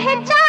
है